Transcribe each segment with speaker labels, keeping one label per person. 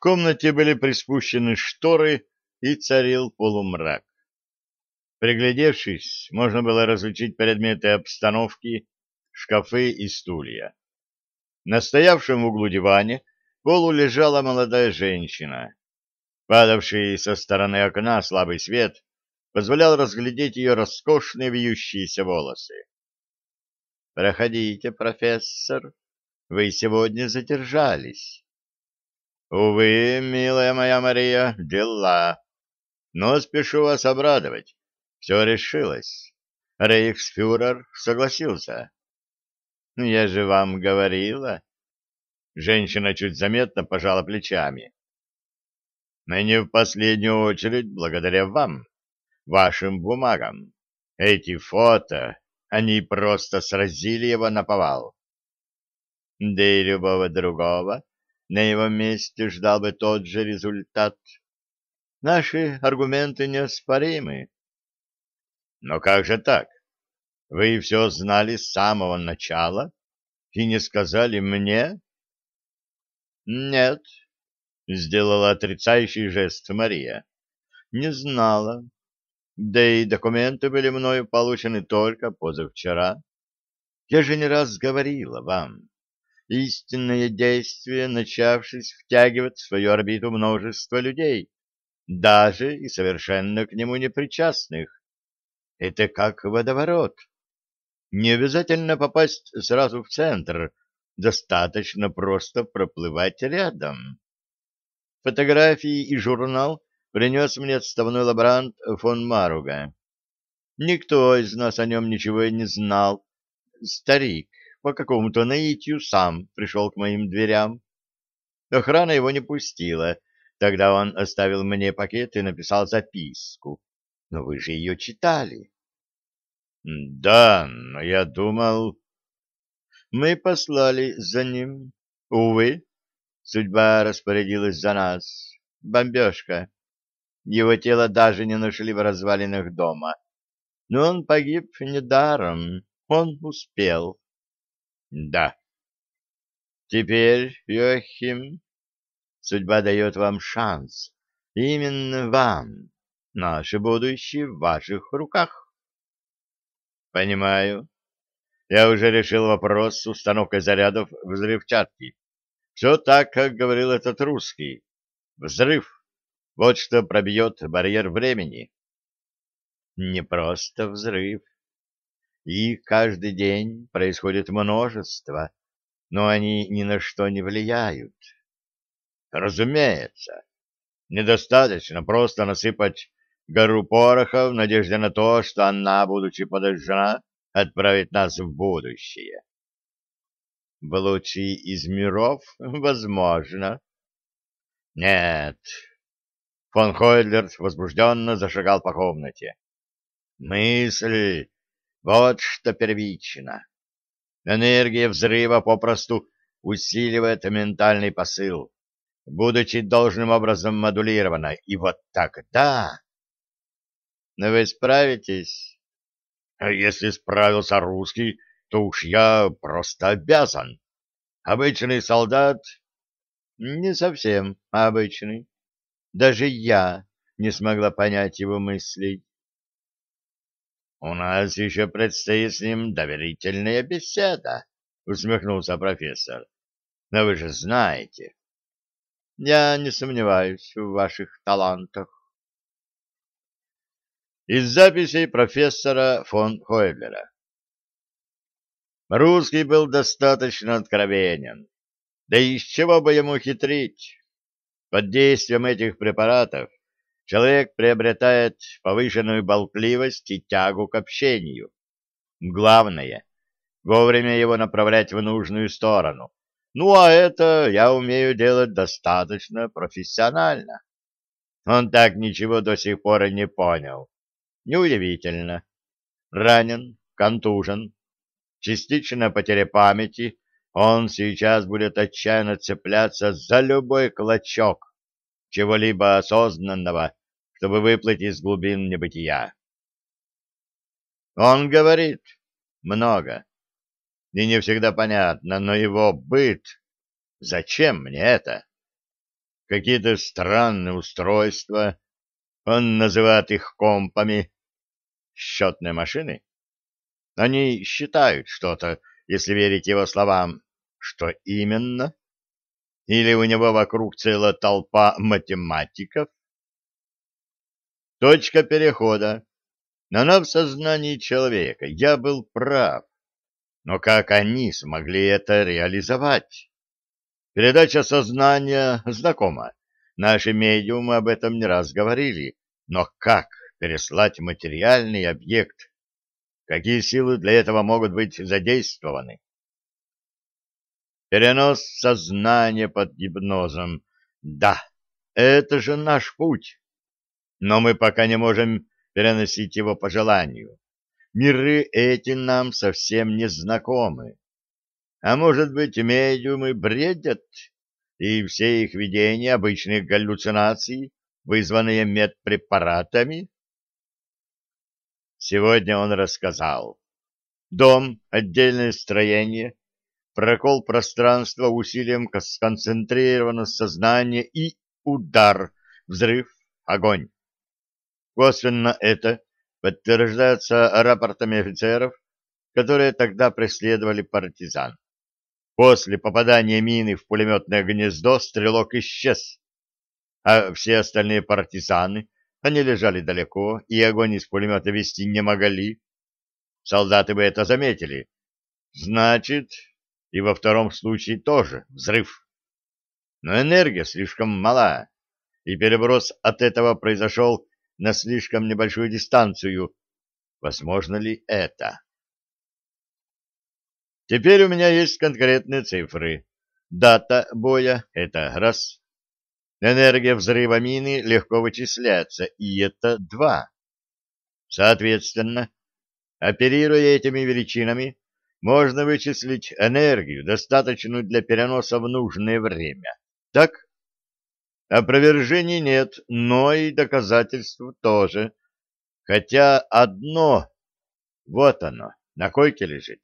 Speaker 1: комнате были приспущены шторы и царил полумрак. Приглядевшись, можно было различить предметы обстановки, шкафы и стулья. На стоявшем в углу диване полу лежала молодая женщина. Падавший со стороны окна слабый свет позволял разглядеть ее роскошные вьющиеся волосы. — Проходите, профессор, вы сегодня задержались. — Увы, милая моя Мария, дела. Но спешу вас обрадовать. Все решилось. Рейхсфюрер согласился. — Я же вам говорила. Женщина чуть заметно пожала плечами. — Но не в последнюю очередь благодаря вам, вашим бумагам. Эти фото, они просто сразили его на повал. Да и любого другого на его месте ждал бы тот же результат. Наши аргументы неоспоримы. Но как же так? Вы все знали с самого начала и не сказали мне? Нет, сделала отрицающий жест Мария. Не знала. Да и документы были мною получены только позавчера. Я же не раз говорила вам. Истинное действие, начавшись втягивать в свою орбиту множество людей, даже и совершенно к нему непричастных. Это как водоворот. Не обязательно попасть сразу в центр, достаточно просто проплывать рядом. Фотографии и журнал принес мне отставной лаборант фон Маруга. Никто из нас о нем ничего и не знал. Старик по какому-то наитию сам пришел к моим дверям. Охрана его не пустила. Тогда он оставил мне пакет и написал записку. Но вы же ее читали. Да, но я думал... Мы послали за ним. Увы, судьба распорядилась за нас. Бомбежка. Его тело даже не нашли в развалинах дома. Но он погиб недаром. Он успел. Да. Теперь, Йохим, судьба дает вам шанс. Именно вам. Наше будущее в ваших руках. Понимаю. Я уже решил вопрос с установкой зарядов взрывчатки. Все так, как говорил этот русский. Взрыв. Вот что пробьет барьер времени. Не просто взрыв. Их каждый день происходит множество, но они ни на что не влияют. Разумеется, недостаточно просто насыпать гору пороха в надежде на то, что она, будучи подожжена, отправит нас в будущее. В лучший из миров, возможно. Нет. Фон Хойдлер возбужденно зашагал по комнате. Мысль, вот что первично. Энергия взрыва попросту усиливает ментальный посыл, будучи должным образом модулирована, и вот тогда но вы справитесь? А если справился русский, то уж я просто обязан. Обычный солдат не совсем обычный. Даже я не смогла понять его мыслей. У нас еще предстоит с ним доверительная беседа, усмехнулся профессор. Но вы же знаете. Я не сомневаюсь в ваших талантах. Из записей профессора фон Хойдлера. Русский был достаточно откровенен. Да из чего бы ему хитрить? Под действием этих препаратов человек приобретает повышенную болтливость и тягу к общению. Главное — вовремя его направлять в нужную сторону. Ну, а это я умею делать достаточно профессионально. Он так ничего до сих пор и не понял. Неудивительно. Ранен, контужен, частично потеря памяти, он сейчас будет отчаянно цепляться за любой клочок чего-либо осознанного, чтобы выплыть из глубин небытия. Он говорит много, и не всегда понятно, но его быт... Зачем мне это? какие-то странные устройства, он называет их компами, счетные машины. Они считают что-то, если верить его словам. Что именно? Или у него вокруг целая толпа математиков? Точка перехода. Она в сознании человека. Я был прав. Но как они смогли это реализовать? Передача сознания знакома. Наши медиумы об этом не раз говорили. Но как переслать материальный объект? Какие силы для этого могут быть задействованы? Перенос сознания под гипнозом. Да, это же наш путь. Но мы пока не можем переносить его по желанию. Миры эти нам совсем не знакомы. А может быть, медиумы бредят, и все их видения обычных галлюцинаций, вызванные медпрепаратами? Сегодня он рассказал. Дом, отдельное строение, прокол пространства усилием сконцентрированного сознания и удар, взрыв, огонь. Косвенно это подтверждается рапортами офицеров, которые тогда преследовали партизан. После попадания мины в пулеметное гнездо стрелок исчез, а все остальные партизаны, они лежали далеко, и огонь из пулемета вести не могли. Солдаты бы это заметили. Значит, и во втором случае тоже взрыв. Но энергия слишком мала, и переброс от этого произошел на слишком небольшую дистанцию. Возможно ли это? Теперь у меня есть конкретные цифры. Дата боя — это раз. Энергия взрыва мины легко вычисляется, и это два. Соответственно, оперируя этими величинами, можно вычислить энергию, достаточную для переноса в нужное время. Так? Опровержений нет, но и доказательств тоже. Хотя одно, вот оно, на койке лежит.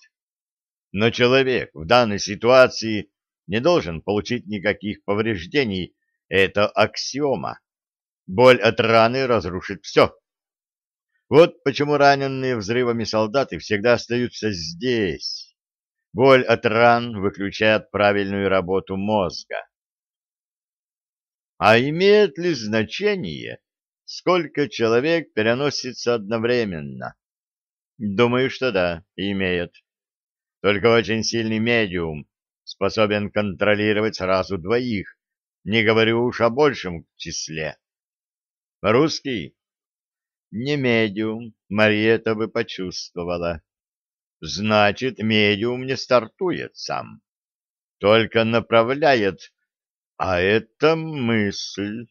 Speaker 1: Но человек в данной ситуации не должен получить никаких повреждений. Это аксиома. Боль от раны разрушит все. Вот почему раненые взрывами солдаты всегда остаются здесь. Боль от ран выключает правильную работу мозга. А имеет ли значение, сколько человек переносится одновременно? Думаю, что да, имеет. Только очень сильный медиум способен контролировать сразу двоих, не говорю уж о большем числе. Русский? Не медиум, Мариета бы почувствовала. Значит, медиум не стартует сам, только направляет, а это мысль.